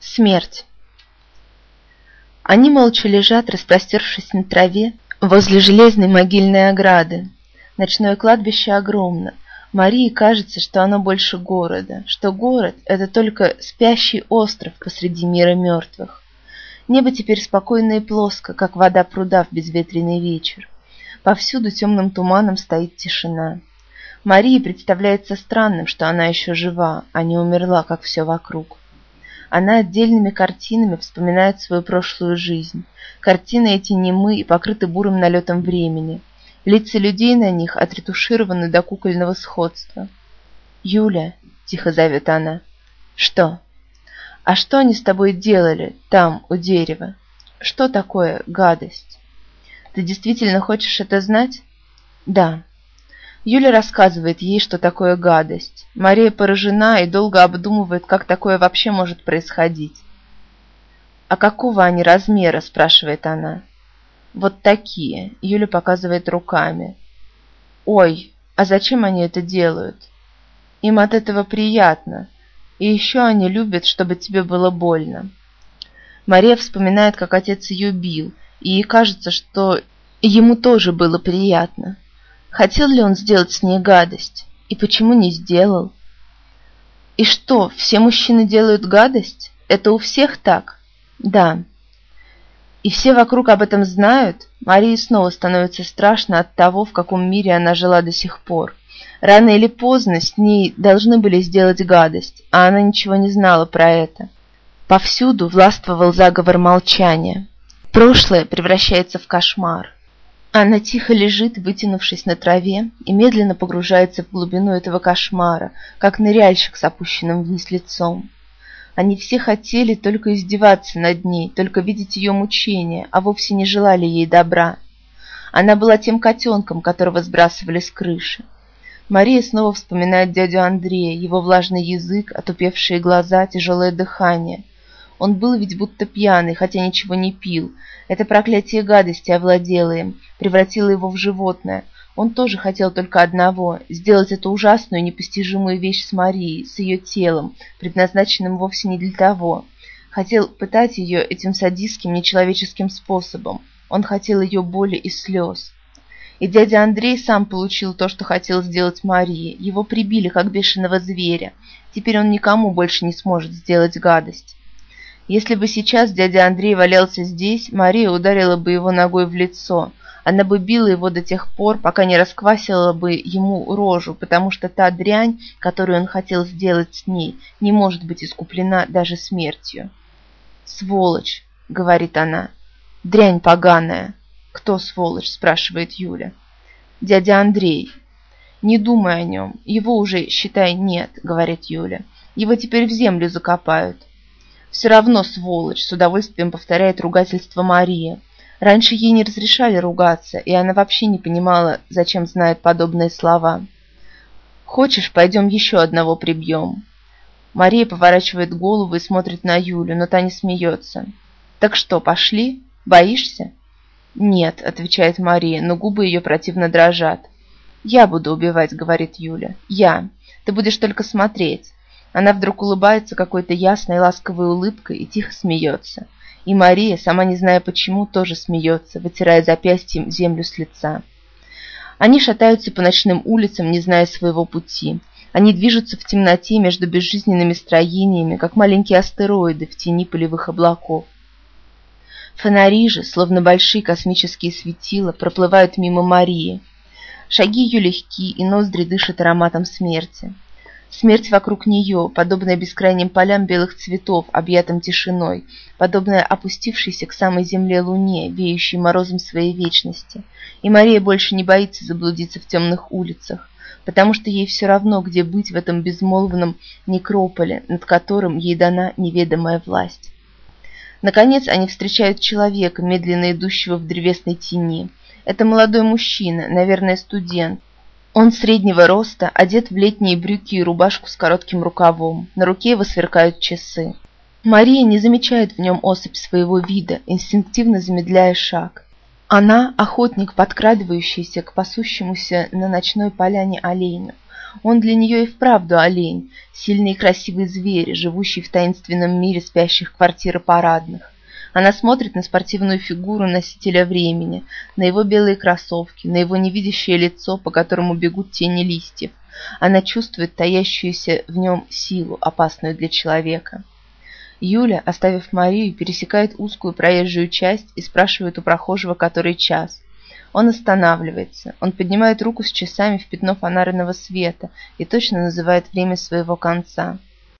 Смерть. Они молча лежат, распростершись на траве, возле железной могильной ограды. Ночное кладбище огромно. Марии кажется, что оно больше города, что город — это только спящий остров посреди мира мертвых. Небо теперь спокойно и плоско, как вода пруда в безветренный вечер. Повсюду темным туманом стоит тишина. Марии представляется странным, что она еще жива, а не умерла, как все вокруг. Она отдельными картинами вспоминает свою прошлую жизнь. Картины эти немы и покрыты бурым налетом времени. Лица людей на них отретушированы до кукольного сходства. «Юля», — тихо зовет она, — «что?» «А что они с тобой делали там, у дерева? Что такое гадость?» «Ты действительно хочешь это знать?» «Да». Юля рассказывает ей, что такое гадость. Мария поражена и долго обдумывает, как такое вообще может происходить. «А какого они размера?» – спрашивает она. «Вот такие», – Юля показывает руками. «Ой, а зачем они это делают?» «Им от этого приятно. И еще они любят, чтобы тебе было больно». Мария вспоминает, как отец ее бил, и ей кажется, что ему тоже было приятно. Хотел ли он сделать с ней гадость? И почему не сделал? И что, все мужчины делают гадость? Это у всех так? Да. И все вокруг об этом знают? Марии снова становится страшно от того, в каком мире она жила до сих пор. Рано или поздно с ней должны были сделать гадость, а она ничего не знала про это. Повсюду властвовал заговор молчания. Прошлое превращается в кошмар. Она тихо лежит, вытянувшись на траве, и медленно погружается в глубину этого кошмара, как ныряльщик с опущенным вниз лицом. Они все хотели только издеваться над ней, только видеть ее мучения, а вовсе не желали ей добра. Она была тем котенком, которого сбрасывали с крыши. Мария снова вспоминает дядю Андрея, его влажный язык, отупевшие глаза, тяжелое дыхание. Он был ведь будто пьяный, хотя ничего не пил, это проклятие гадости овладело им, превратило его в животное. Он тоже хотел только одного – сделать эту ужасную непостижимую вещь с Марией, с ее телом, предназначенным вовсе не для того. Хотел пытать ее этим садистским, нечеловеческим способом. Он хотел ее боли и слез. И дядя Андрей сам получил то, что хотел сделать Марии. Его прибили, как бешеного зверя. Теперь он никому больше не сможет сделать гадость. Если бы сейчас дядя Андрей валялся здесь, Мария ударила бы его ногой в лицо. Она бы била его до тех пор, пока не расквасила бы ему рожу, потому что та дрянь, которую он хотел сделать с ней, не может быть искуплена даже смертью. «Сволочь!» — говорит она. «Дрянь поганая!» «Кто сволочь?» — спрашивает Юля. «Дядя Андрей». «Не думай о нем. Его уже, считай, нет», — говорит Юля. «Его теперь в землю закопают. «Все равно сволочь!» — с удовольствием повторяет ругательство Мария. Раньше ей не разрешали ругаться, и она вообще не понимала, зачем знает подобные слова. «Хочешь, пойдем еще одного прибьем?» Мария поворачивает голову и смотрит на Юлю, но та не смеется. «Так что, пошли? Боишься?» «Нет», — отвечает Мария, но губы ее противно дрожат. «Я буду убивать», — говорит Юля. «Я. Ты будешь только смотреть. Она вдруг улыбается какой-то ясной ласковой улыбкой и тихо смеется. И Мария, сама не зная почему, тоже смеется, вытирая запястьем землю с лица. Они шатаются по ночным улицам, не зная своего пути. Они движутся в темноте между безжизненными строениями, как маленькие астероиды в тени полевых облаков. Фонари же, словно большие космические светила, проплывают мимо Марии. Шаги ее легки, и ноздри дышат ароматом смерти. Смерть вокруг нее, подобная бескрайним полям белых цветов, объятым тишиной, подобная опустившейся к самой земле луне, веющей морозом своей вечности. И Мария больше не боится заблудиться в темных улицах, потому что ей все равно, где быть в этом безмолвном некрополе, над которым ей дана неведомая власть. Наконец они встречают человека, медленно идущего в древесной тени. Это молодой мужчина, наверное, студент, он среднего роста, одет в летние брюки и рубашку с коротким рукавом. На руке его сверкают часы. Мария не замечает в нем особь своего вида, инстинктивно замедляя шаг. Она – охотник, подкрадывающийся к пасущемуся на ночной поляне оленю. Он для нее и вправду олень, сильный и красивый зверь, живущий в таинственном мире спящих квартир и парадных. Она смотрит на спортивную фигуру носителя времени, на его белые кроссовки, на его невидящее лицо, по которому бегут тени листьев. Она чувствует таящуюся в нем силу, опасную для человека. Юля, оставив Марию, пересекает узкую проезжую часть и спрашивает у прохожего, который час. Он останавливается. Он поднимает руку с часами в пятно фонарного света и точно называет время своего конца.